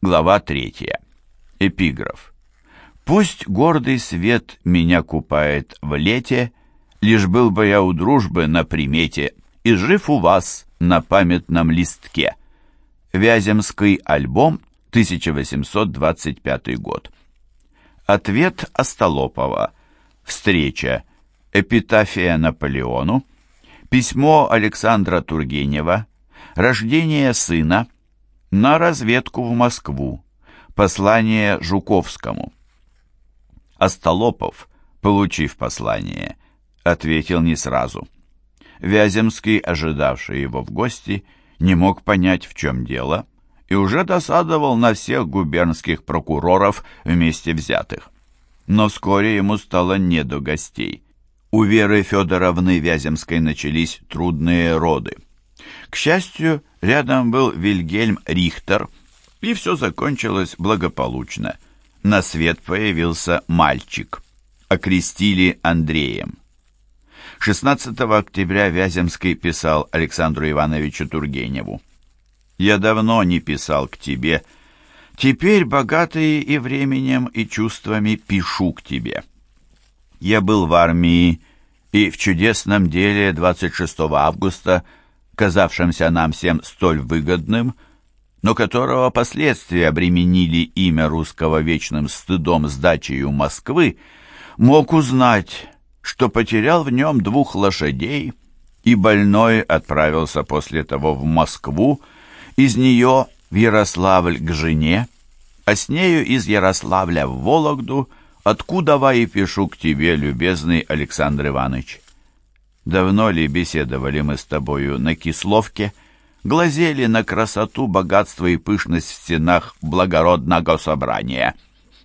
Глава третья. Эпиграф. «Пусть гордый свет меня купает в лете, Лишь был бы я у дружбы на примете И жив у вас на памятном листке». Вяземский альбом, 1825 год. Ответ Остолопова. Встреча. Эпитафия Наполеону. Письмо Александра Тургенева. Рождение сына. На разведку в Москву. Послание Жуковскому. Остолопов, получив послание, ответил не сразу. Вяземский, ожидавший его в гости, не мог понять, в чем дело, и уже досадовал на всех губернских прокуроров вместе взятых. Но вскоре ему стало не до гостей. У Веры Федоровны Вяземской начались трудные роды. К счастью, рядом был Вильгельм Рихтер, и все закончилось благополучно. На свет появился мальчик. Окрестили Андреем. 16 октября Вяземский писал Александру Ивановичу Тургеневу. «Я давно не писал к тебе. Теперь, богатый и временем, и чувствами, пишу к тебе. Я был в армии, и в чудесном деле 26 августа, казавшемся нам всем столь выгодным, но которого последствия обременили имя русского вечным стыдом сдачей Москвы, мог узнать что потерял в нем двух лошадей, и больной отправился после того в Москву, из нее в Ярославль к жене, а с нею из Ярославля в Вологду, откуда и пишу к тебе, любезный Александр Иванович. Давно ли беседовали мы с тобою на Кисловке, глазели на красоту, богатство и пышность в стенах благородного собрания?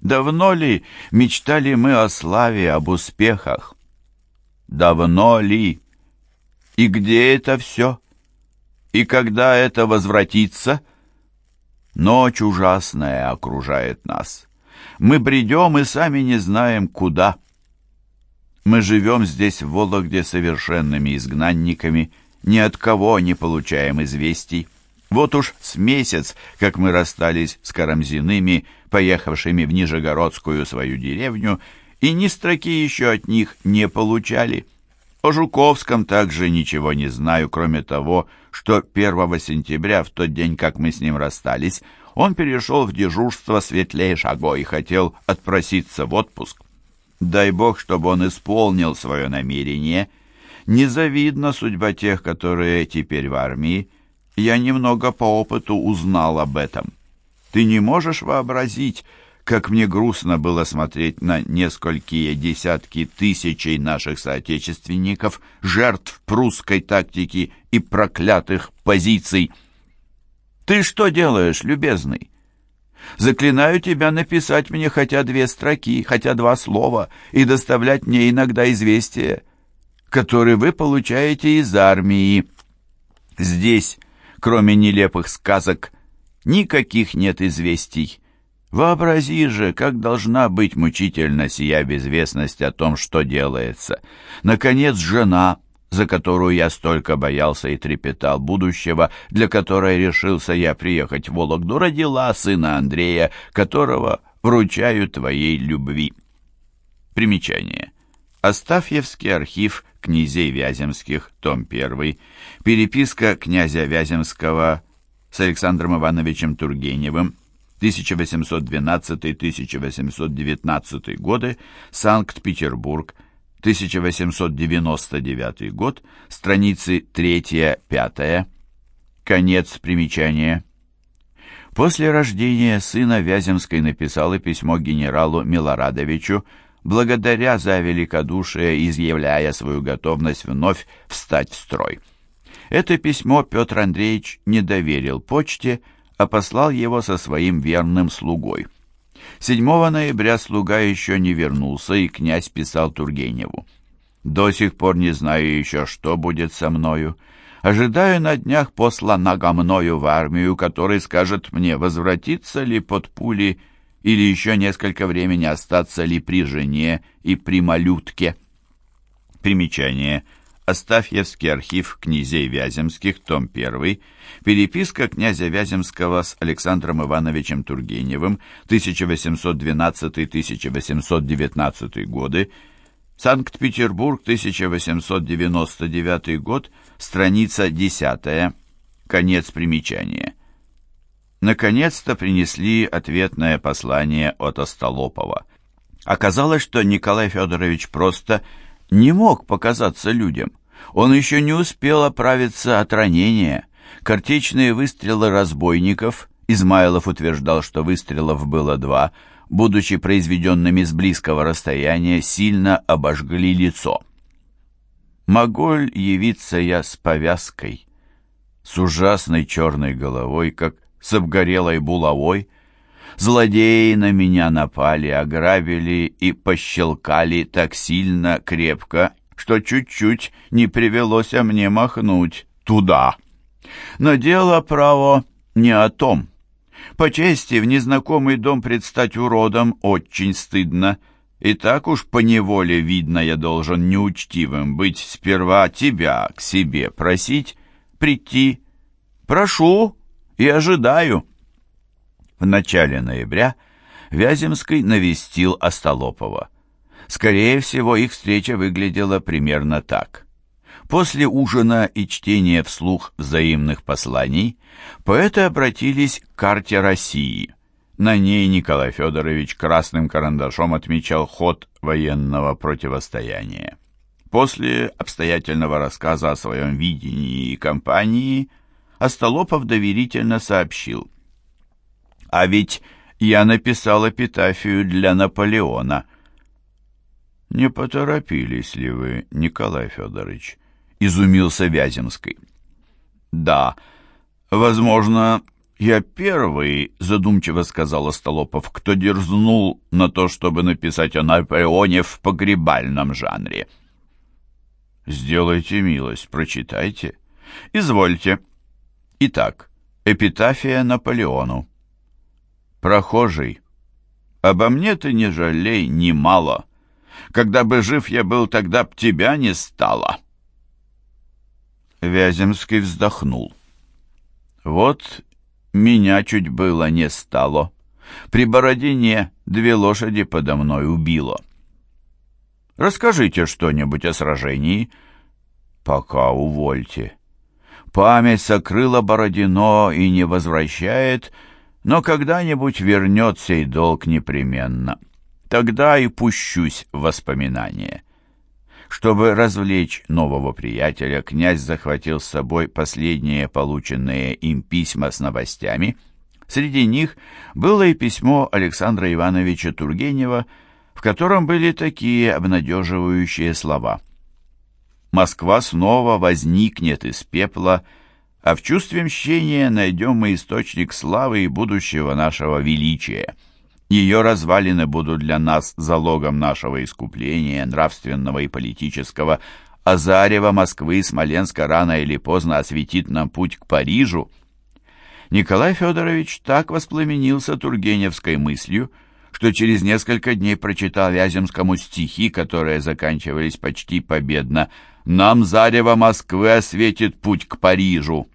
Давно ли мечтали мы о славе, об успехах? Давно ли? И где это все? И когда это возвратится? Ночь ужасная окружает нас. Мы бредем и сами не знаем, куда. Мы живем здесь, в Вологде, совершенными изгнанниками, ни от кого не получаем известий. Вот уж с месяц, как мы расстались с Карамзиными, поехавшими в Нижегородскую свою деревню, и ни строки еще от них не получали. О Жуковском также ничего не знаю, кроме того, что 1 сентября, в тот день, как мы с ним расстались, он перешел в дежурство светлейшего и хотел отпроситься в отпуск. Дай Бог, чтобы он исполнил свое намерение. Незавидна судьба тех, которые теперь в армии. Я немного по опыту узнал об этом. Ты не можешь вообразить, как мне грустно было смотреть на несколькие десятки тысячей наших соотечественников, жертв прусской тактики и проклятых позиций. Ты что делаешь, любезный? Заклинаю тебя написать мне хотя две строки, хотя два слова и доставлять мне иногда известия, которые вы получаете из армии. Здесь, кроме нелепых сказок, никаких нет известий. Вообрази же, как должна быть мучительна сия безвестность о том, что делается. Наконец, жена, за которую я столько боялся и трепетал будущего, для которой решился я приехать в Вологду, родила сына Андрея, которого вручаю твоей любви. Примечание. Астафьевский архив князей Вяземских, том 1, переписка князя Вяземского с Александром Ивановичем Тургеневым, 1812-1819 годы, Санкт-Петербург, 1899 год, страницы 3-5, конец примечания. После рождения сына Вяземской написала письмо генералу Милорадовичу, благодаря за великодушие, изъявляя свою готовность вновь встать в строй. Это письмо Петр Андреевич не доверил почте, а послал его со своим верным слугой. 7 ноября слуга еще не вернулся, и князь писал Тургеневу. «До сих пор не знаю еще, что будет со мною. Ожидаю на днях посланного мною в армию, который скажет мне, возвратиться ли под пули или еще несколько времени остаться ли при жене и при малютке». Примечание. Астафьевский архив князей Вяземских, том 1, переписка князя Вяземского с Александром Ивановичем Тургеневым, 1812-1819 годы, Санкт-Петербург, 1899 год, страница 10, конец примечания. Наконец-то принесли ответное послание от Остолопова. Оказалось, что Николай Федорович просто не мог показаться людям. Он еще не успел оправиться от ранения. Картечные выстрелы разбойников, Измайлов утверждал, что выстрелов было два, будучи произведенными с близкого расстояния, сильно обожгли лицо. «Могу ли явиться я с повязкой?» С ужасной черной головой, как с обгорелой булавой, Злодеи на меня напали, ограбили и пощелкали так сильно, крепко, что чуть-чуть не привелось мне махнуть туда. Но дело, право, не о том. По чести в незнакомый дом предстать уродом очень стыдно. И так уж по неволе видно, я должен неучтивым быть, сперва тебя к себе просить, прийти. Прошу и ожидаю. В начале ноября Вяземский навестил Остолопова. Скорее всего, их встреча выглядела примерно так. После ужина и чтения вслух взаимных посланий поэты обратились к карте России. На ней Николай Федорович красным карандашом отмечал ход военного противостояния. После обстоятельного рассказа о своем видении и кампании Остолопов доверительно сообщил. А ведь я написал эпитафию для Наполеона. Не поторопились ли вы, Николай Федорович? Изумился Вяземский. Да, возможно, я первый, задумчиво сказал Остолопов, кто дерзнул на то, чтобы написать о Наполеоне в погребальном жанре. Сделайте милость, прочитайте. Извольте. Итак, эпитафия Наполеону. Прохожий, обо мне ты не жалей немало. Когда бы жив я был, тогда б тебя не стало. Вяземский вздохнул. Вот меня чуть было не стало. При Бородине две лошади подо мной убило. Расскажите что-нибудь о сражении. Пока увольте. Память сокрыла Бородино и не возвращает, — но когда-нибудь вернет сей долг непременно. Тогда и пущусь в воспоминания. Чтобы развлечь нового приятеля, князь захватил с собой последние полученные им письма с новостями. Среди них было и письмо Александра Ивановича Тургенева, в котором были такие обнадеживающие слова. «Москва снова возникнет из пепла», а в чувстве мщения найдем мы источник славы и будущего нашего величия. Ее развалины будут для нас залогом нашего искупления, нравственного и политического, а зарево Москвы и Смоленска рано или поздно осветит нам путь к Парижу. Николай Федорович так воспламенился Тургеневской мыслью, что через несколько дней прочитал Вяземскому стихи, которые заканчивались почти победно «Нам зарево Москвы осветит путь к Парижу».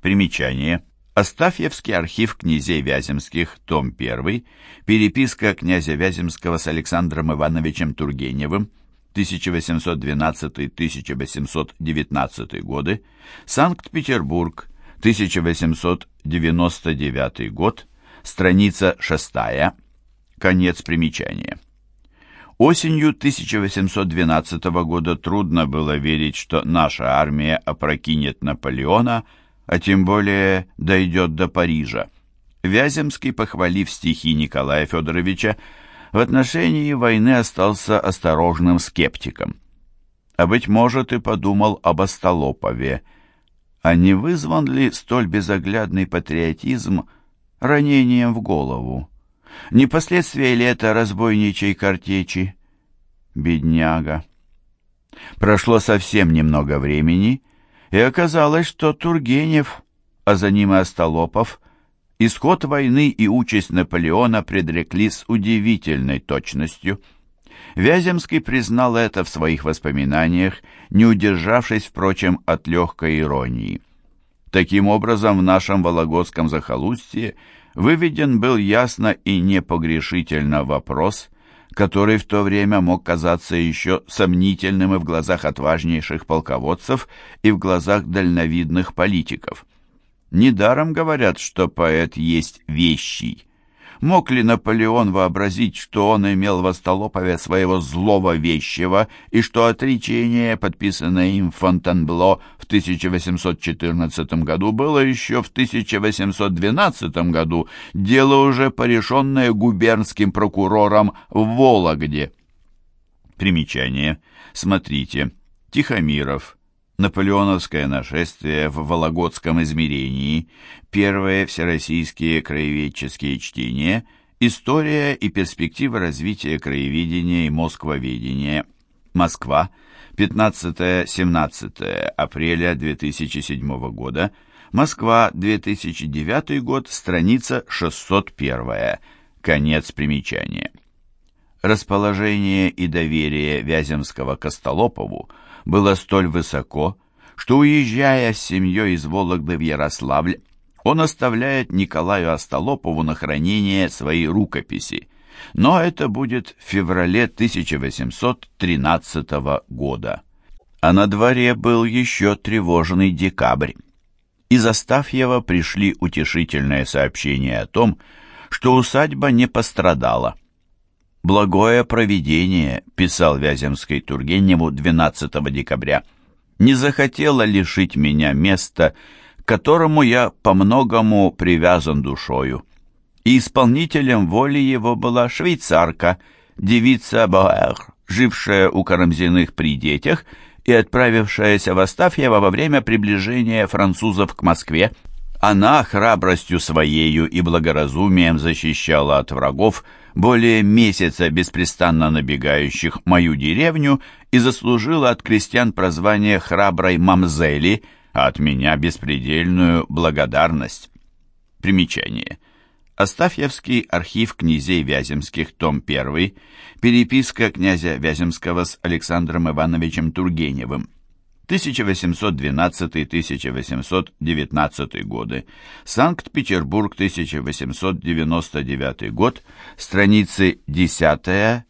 Примечание. Астафьевский архив князей Вяземских, том 1, переписка князя Вяземского с Александром Ивановичем Тургеневым, 1812-1819 годы, Санкт-Петербург, 1899 год, страница 6, конец примечания. Осенью 1812 года трудно было верить, что наша армия опрокинет Наполеона – а тем более дойдет до Парижа. Вяземский, похвалив стихи Николая Федоровича, в отношении войны остался осторожным скептиком. А, быть может, и подумал об Остолопове. А не вызван ли столь безоглядный патриотизм ранением в голову? Не последствия ли это разбойничей картечи? Бедняга. Прошло совсем немного времени, и оказалось, что Тургенев, а за ним и Остолопов, исход войны и участь Наполеона предрекли с удивительной точностью. Вяземский признал это в своих воспоминаниях, не удержавшись, впрочем, от легкой иронии. Таким образом, в нашем Вологодском захолустье выведен был ясно и непогрешительно вопрос, который в то время мог казаться еще сомнительным и в глазах отважнейших полководцев, и в глазах дальновидных политиков. Недаром говорят, что поэт есть вещий. Мог ли Наполеон вообразить, что он имел в Остолопове своего злого вещего, и что отречение, подписанное им в Фонтенбло в 1814 году, было еще в 1812 году, дело уже порешенное губернским прокурором в Вологде? Примечание. Смотрите. Тихомиров. Наполеоновское нашествие в Вологодском измерении, первые всероссийские краеведческие чтения, история и перспективы развития краеведения и москвоведения. Москва, 15-17 апреля 2007 года. Москва, 2009 год, страница 601. Конец примечания. Расположение и доверие Вяземского к Остолопову – было столь высоко, что, уезжая с семьей из Вологды в Ярославль, он оставляет Николаю Остолопову на хранение свои рукописи. Но это будет в феврале 1813 года. А на дворе был еще тревожный декабрь. Из Астафьева пришли утешительные сообщения о том, что усадьба не пострадала. «Благое провидение», — писал Вяземский Тургеневу 12 декабря, «не захотело лишить меня места, к которому я по-многому привязан душою. И исполнителем воли его была швейцарка, девица Боэр, жившая у Карамзиных при детях и отправившаяся в Астафьево во время приближения французов к Москве. Она храбростью своею и благоразумием защищала от врагов более месяца беспрестанно набегающих мою деревню и заслужила от крестьян прозвание храброй мамзели, а от меня беспредельную благодарность. Примечание. Астафьевский архив князей Вяземских, том 1, переписка князя Вяземского с Александром Ивановичем Тургеневым. 1812-1819 годы, Санкт-Петербург, 1899 год, страницы 10-11.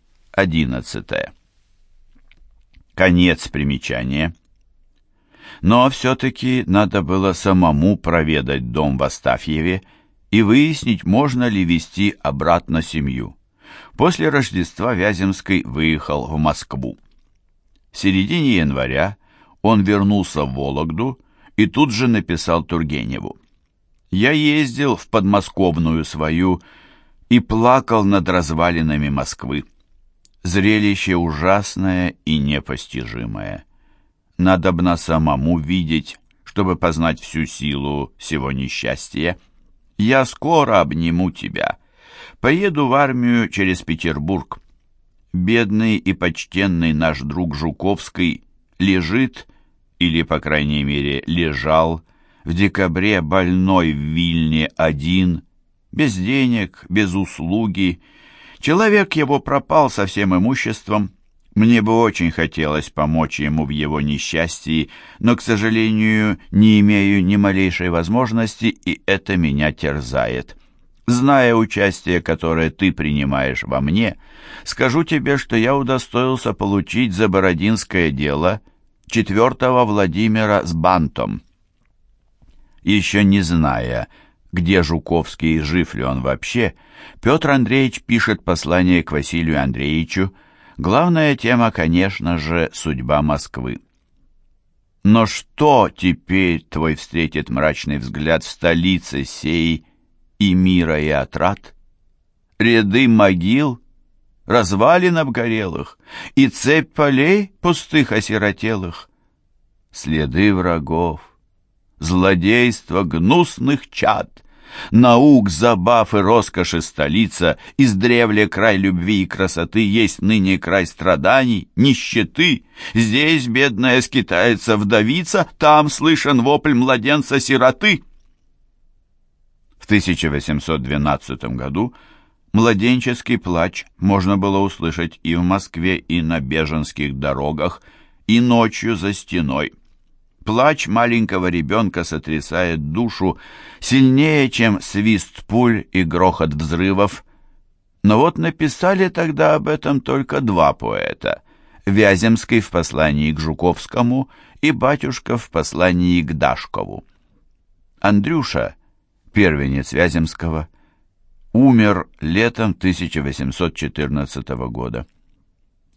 Конец примечания. Но все-таки надо было самому проведать дом в Астафьеве и выяснить, можно ли вести обратно семью. После Рождества Вяземский выехал в Москву. В середине января он вернулся в Вологду и тут же написал Тургеневу. «Я ездил в подмосковную свою и плакал над развалинами Москвы. Зрелище ужасное и непостижимое. Надобно самому видеть, чтобы познать всю силу всего несчастья. Я скоро обниму тебя. Поеду в армию через Петербург. Бедный и почтенный наш друг Жуковский лежит или, по крайней мере, лежал, в декабре больной в Вильне один, без денег, без услуги. Человек его пропал со всем имуществом. Мне бы очень хотелось помочь ему в его несчастье, но, к сожалению, не имею ни малейшей возможности, и это меня терзает. Зная участие, которое ты принимаешь во мне, скажу тебе, что я удостоился получить за Бородинское дело четвертого Владимира с бантом. Еще не зная, где Жуковский жив ли он вообще, Петр Андреевич пишет послание к Василию Андреевичу. Главная тема, конечно же, судьба Москвы. Но что теперь твой встретит мрачный взгляд в столице сей и мира и отрад? Ряды могил — развалин обгорелых и цепь полей пустых осиротелых. Следы врагов, злодейство гнусных чад, наук, забав и роскоши столица, издревле край любви и красоты, есть ныне край страданий, нищеты. Здесь бедная скитается вдовица, там слышен вопль младенца-сироты. В 1812 году Младенческий плач можно было услышать и в Москве, и на беженских дорогах, и ночью за стеной. Плач маленького ребенка сотрясает душу сильнее, чем свист пуль и грохот взрывов. Но вот написали тогда об этом только два поэта. Вяземский в послании к Жуковскому и Батюшка в послании к Дашкову. Андрюша, первенец Вяземского, умер летом 1814 года.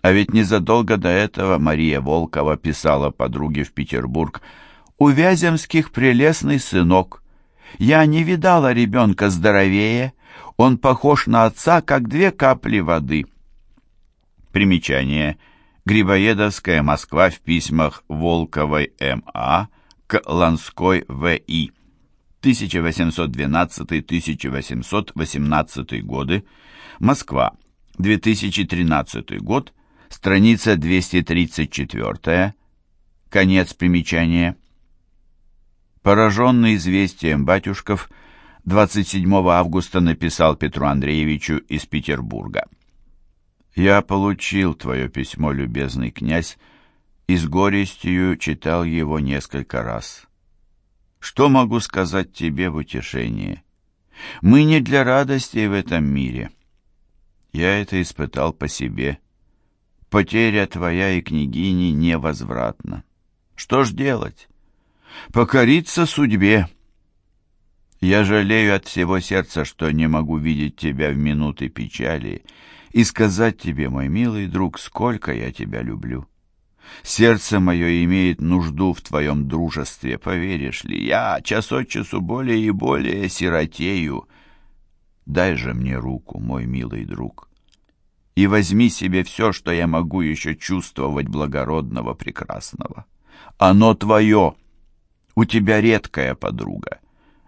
А ведь незадолго до этого Мария Волкова писала подруге в Петербург «У Вяземских прелестный сынок. Я не видала ребенка здоровее. Он похож на отца, как две капли воды». Примечание. Грибоедовская Москва в письмах Волковой М.А. к Ланской В.И. 1812-1818 годы, Москва, 2013 год, страница 234, конец примечания. Пораженный известием батюшков, 27 августа написал Петру Андреевичу из Петербурга. «Я получил твое письмо, любезный князь, и с горестью читал его несколько раз». Что могу сказать тебе в утешение? Мы не для радости в этом мире. Я это испытал по себе. Потеря твоя и княгини невозвратна. Что ж делать? Покориться судьбе. Я жалею от всего сердца, что не могу видеть тебя в минуты печали и сказать тебе, мой милый друг, сколько я тебя люблю. Сердце мое имеет нужду в твоем дружестве, поверишь ли? Я час от часу более и более сиротею. Дай же мне руку, мой милый друг, и возьми себе все, что я могу еще чувствовать благородного, прекрасного. Оно твое, у тебя редкая подруга.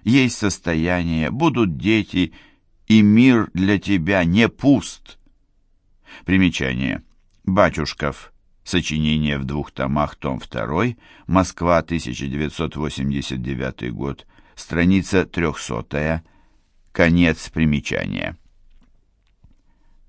Есть состояние, будут дети, и мир для тебя не пуст. Примечание. Батюшков. Сочинение в двух томах, том 2, Москва, 1989 год, страница 300, конец примечания.